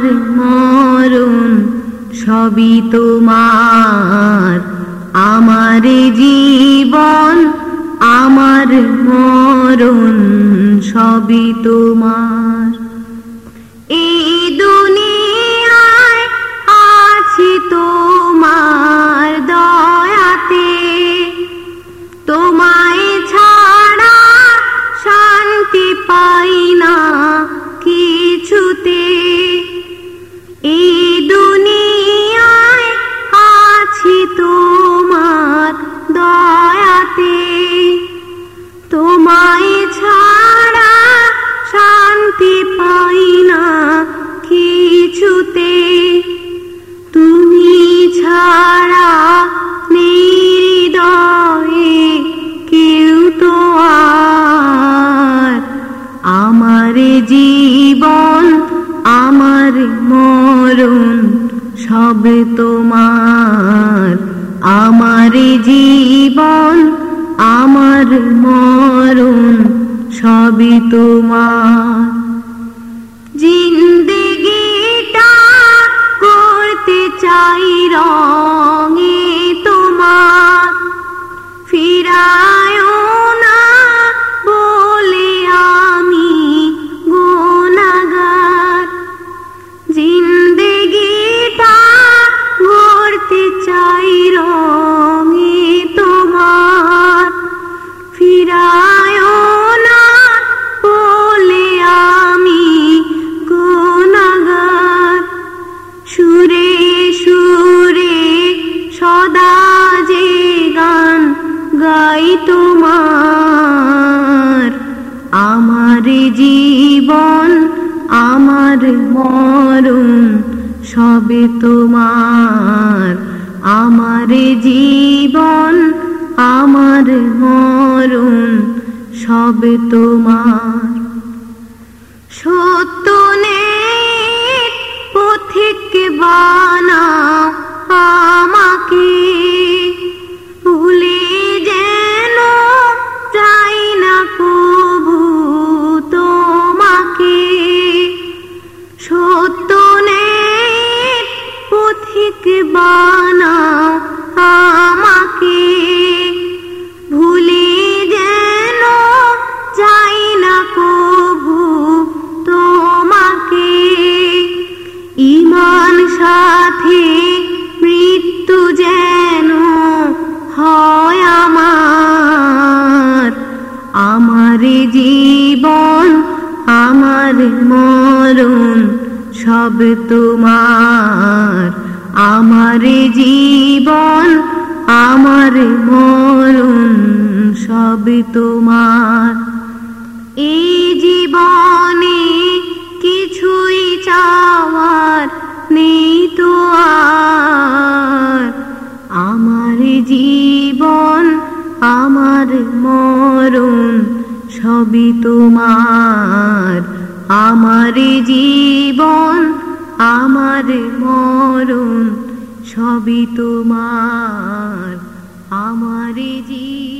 আর মরণ সবই তোমার। আমার জীবন আমার মরণ সবই তোমার। আমার মরণ সব তোমার। আমার জীবন আমার মরণ সবই তোমার। জিন্দেগিটা তোমার, আমার জীবন, আমার মরণ সবে তোমার। আমার জীবন, আমার মরণ সবে তোমার। সত্য নেই পথিক বানাও পথিক বানাও আমাকে? ভুলে যেন না তোমাকে। সাথে মৃত্যু যেন হয় আমার জীবন, আমার মরণ সব তোমার। আমার জীবন, আমার মরণ সব তোমার। এই জীবনে কিছুই চাওয়ার নেই তো আর। আমার জীবন, আমার মরণ সবই তোমার। আমার জীবন আমার মরণ সবই তোমার আমার জীবন।